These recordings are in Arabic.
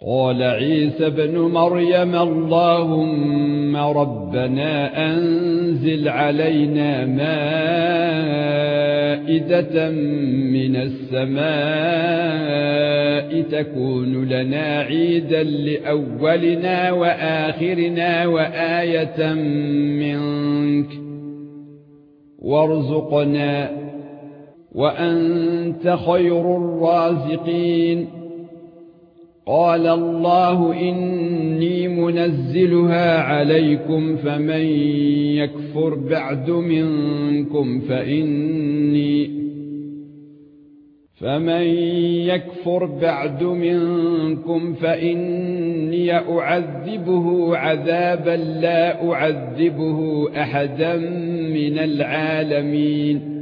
قال عيسى ابن مريم اللهم ربنا أنزل علينا مائدة من السماء تكون لنا عيدا لأولنا وآخرنا وآية منك وارزقنا وأنت خير الرازقين قال الله إني منزلها عليكم فمن يكفر بعد منكم فإني فمن يكفر بعد منكم فإني أعذبه عذابا لا أعذبه أحدا من العالمين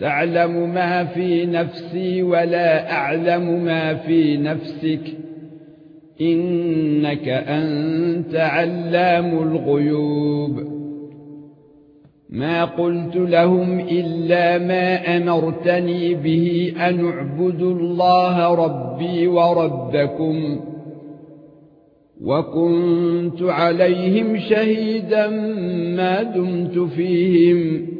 تعلم ما في نفسي ولا أعلم ما في نفسك. إنك أنت علام الغيوب. ما قلت لهم إلا ما أمرتني به أن اعبدوا الله ربي وربكم. وكنت عليهم شهيدا ما دمت فيهم.